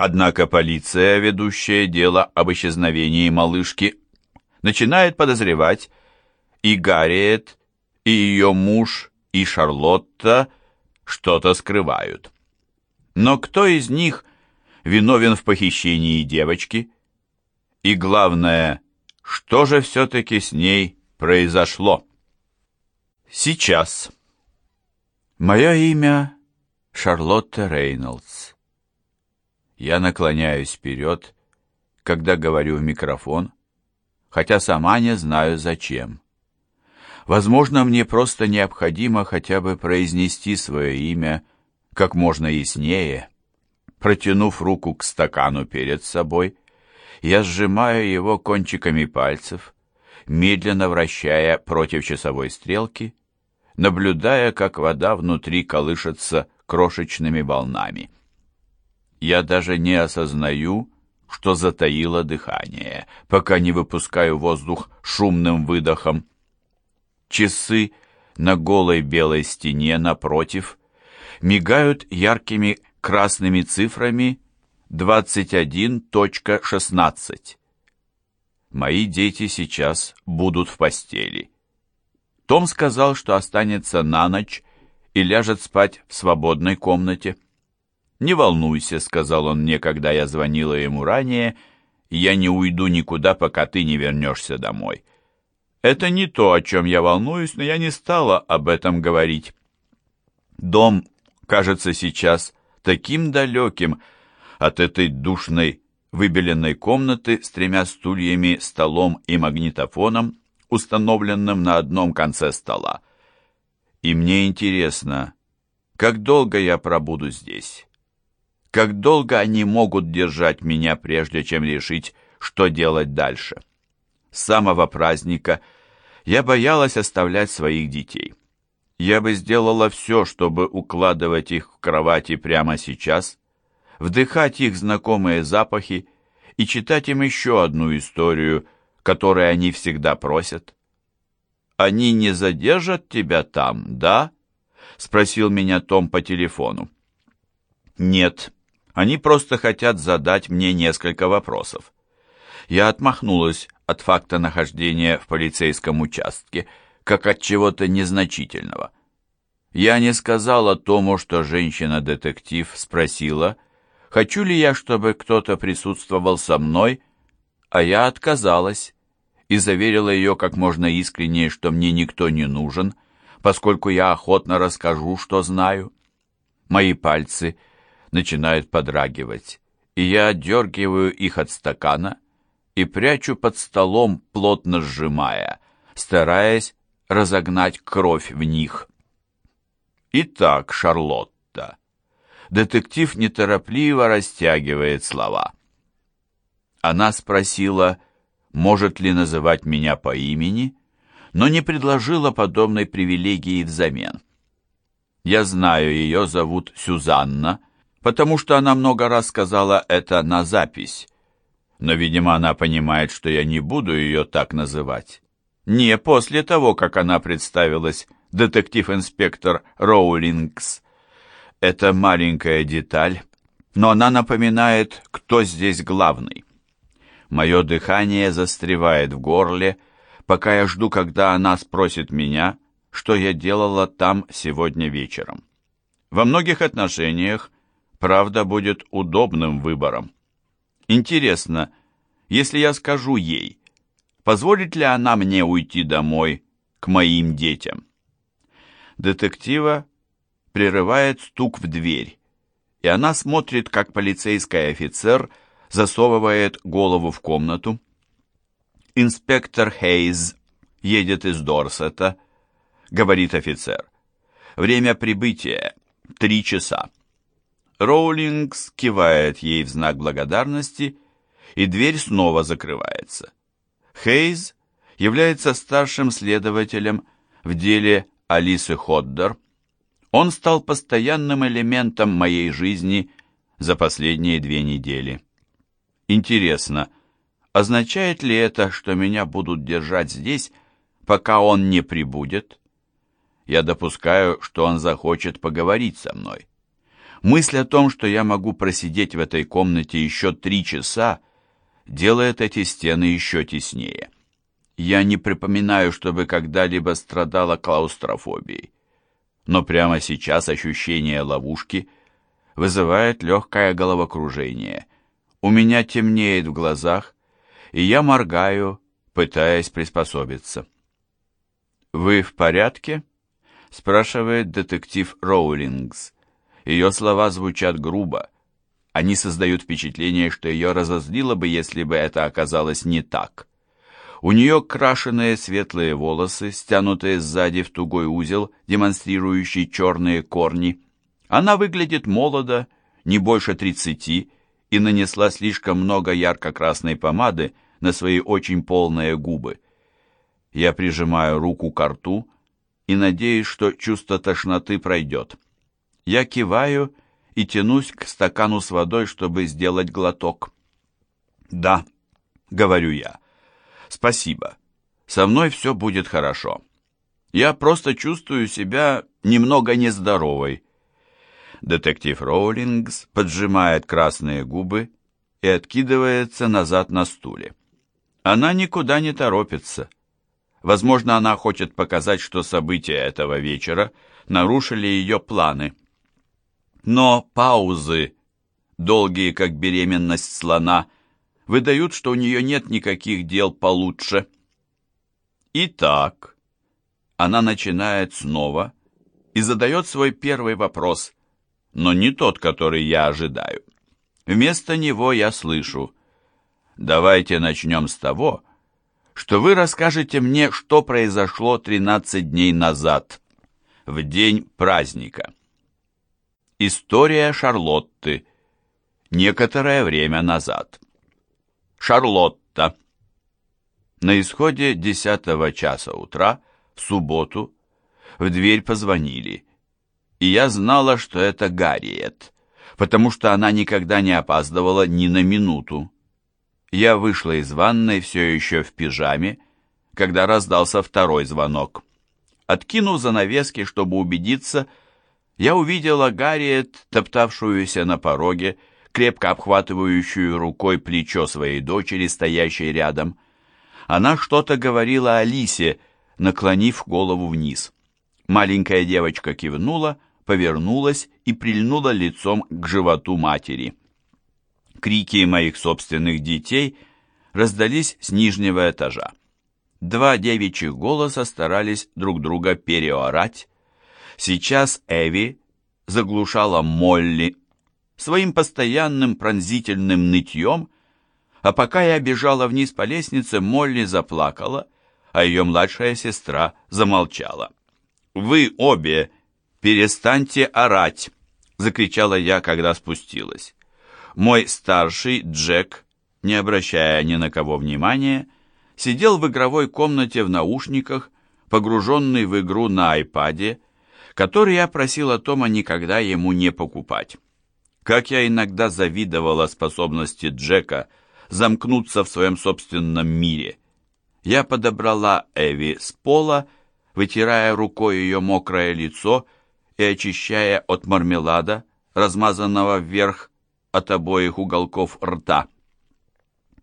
Однако полиция, ведущая дело об исчезновении малышки, начинает подозревать и Гарриет, и ее муж, и Шарлотта что-то скрывают. Но кто из них виновен в похищении девочки? И главное, что же все-таки с ней произошло? Сейчас. Мое имя Шарлотта Рейнольдс. Я наклоняюсь вперед, когда говорю в микрофон, хотя сама не знаю зачем. Возможно, мне просто необходимо хотя бы произнести свое имя как можно яснее. Протянув руку к стакану перед собой, я сжимаю его кончиками пальцев, медленно вращая против часовой стрелки, наблюдая, как вода внутри колышется крошечными волнами. Я даже не осознаю, что затаило дыхание, пока не выпускаю воздух шумным выдохом. Часы на голой белой стене напротив мигают яркими красными цифрами 21.16. Мои дети сейчас будут в постели. Том сказал, что останется на ночь и ляжет спать в свободной комнате. «Не волнуйся», — сказал он мне, когда я звонила ему ранее, — «я не уйду никуда, пока ты не вернешься домой». Это не то, о чем я волнуюсь, но я не стала об этом говорить. Дом кажется сейчас таким далеким от этой душной, выбеленной комнаты с тремя стульями, столом и магнитофоном, установленным на одном конце стола. И мне интересно, как долго я пробуду здесь? Как долго они могут держать меня, прежде чем решить, что делать дальше? С самого праздника – я боялась оставлять своих детей. Я бы сделала все, чтобы укладывать их в кровати прямо сейчас, вдыхать их знакомые запахи и читать им еще одну историю, которую они всегда просят. «Они не задержат тебя там, да?» — спросил меня Том по телефону. «Нет, они просто хотят задать мне несколько вопросов». Я отмахнулась от факта нахождения в полицейском участке, как от чего-то незначительного. Я не сказала Тому, что женщина-детектив спросила, хочу ли я, чтобы кто-то присутствовал со мной, а я отказалась и заверила ее как можно искреннее, что мне никто не нужен, поскольку я охотно расскажу, что знаю. Мои пальцы начинают подрагивать, и я отдергиваю их от стакана, и прячу под столом, плотно сжимая, стараясь разогнать кровь в них. Итак, Шарлотта. Детектив неторопливо растягивает слова. Она спросила, может ли называть меня по имени, но не предложила подобной привилегии взамен. Я знаю, ее зовут Сюзанна, потому что она много раз сказала это на запись, но, видимо, она понимает, что я не буду ее так называть. Не после того, как она представилась детектив-инспектор Роулингс. Это маленькая деталь, но она напоминает, кто здесь главный. Мое дыхание застревает в горле, пока я жду, когда она спросит меня, что я делала там сегодня вечером. Во многих отношениях правда будет удобным выбором. Интересно, если я скажу ей, позволит ли она мне уйти домой к моим детям? Детектива прерывает стук в дверь, и она смотрит, как полицейский офицер засовывает голову в комнату. «Инспектор Хейз едет из Дорсета», — говорит офицер. «Время прибытия — три часа». Роулингс кивает ей в знак благодарности, и дверь снова закрывается. Хейз является старшим следователем в деле Алисы Ходдер. Он стал постоянным элементом моей жизни за последние две недели. Интересно, означает ли это, что меня будут держать здесь, пока он не прибудет? Я допускаю, что он захочет поговорить со мной. Мысль о том, что я могу просидеть в этой комнате еще три часа, делает эти стены еще теснее. Я не припоминаю, чтобы когда-либо страдала клаустрофобией. Но прямо сейчас ощущение ловушки вызывает легкое головокружение. У меня темнеет в глазах, и я моргаю, пытаясь приспособиться. «Вы в порядке?» — спрашивает детектив Роулингс. Ее слова звучат грубо. Они создают впечатление, что ее разозлило бы, если бы это оказалось не так. У нее крашеные светлые волосы, стянутые сзади в тугой узел, демонстрирующий черные корни. Она выглядит молодо, не больше тридцати, и нанесла слишком много ярко-красной помады на свои очень полные губы. Я прижимаю руку к рту и надеюсь, что чувство тошноты пройдет. Я киваю и тянусь к стакану с водой, чтобы сделать глоток. «Да», — говорю я, — «спасибо. Со мной все будет хорошо. Я просто чувствую себя немного нездоровой». Детектив Роулингс поджимает красные губы и откидывается назад на стуле. Она никуда не торопится. Возможно, она хочет показать, что события этого вечера нарушили ее планы. Но паузы, долгие как беременность слона, выдают, что у нее нет никаких дел получше. Итак, она начинает снова и задает свой первый вопрос, но не тот, который я ожидаю. Вместо него я слышу «Давайте начнем с того, что вы расскажете мне, что произошло 13 дней назад, в день праздника». История Шарлотты. Некоторое время назад. Шарлотта. На исходе десятого часа утра, в субботу, в дверь позвонили. И я знала, что это Гарриет, потому что она никогда не опаздывала ни на минуту. Я вышла из ванной все еще в пижаме, когда раздался второй звонок. Откинув занавески, чтобы убедиться, я увидела Гарриет, топтавшуюся на пороге, крепко обхватывающую рукой плечо своей дочери, стоящей рядом. Она что-то говорила Алисе, наклонив голову вниз. Маленькая девочка кивнула, повернулась и прильнула лицом к животу матери. Крики моих собственных детей раздались с нижнего этажа. Два девичьих голоса старались друг друга переорать, Сейчас Эви заглушала Молли своим постоянным пронзительным нытьем, а пока я бежала вниз по лестнице, Молли заплакала, а ее младшая сестра замолчала. «Вы обе перестаньте орать!» — закричала я, когда спустилась. Мой старший, Джек, не обращая ни на кого внимания, сидел в игровой комнате в наушниках, погруженный в игру на айпаде, который я просила Тома никогда ему не покупать. Как я иногда завидовала способности Джека замкнуться в своем собственном мире. Я подобрала Эви с пола, вытирая рукой ее мокрое лицо и очищая от мармелада, размазанного вверх от обоих уголков рта.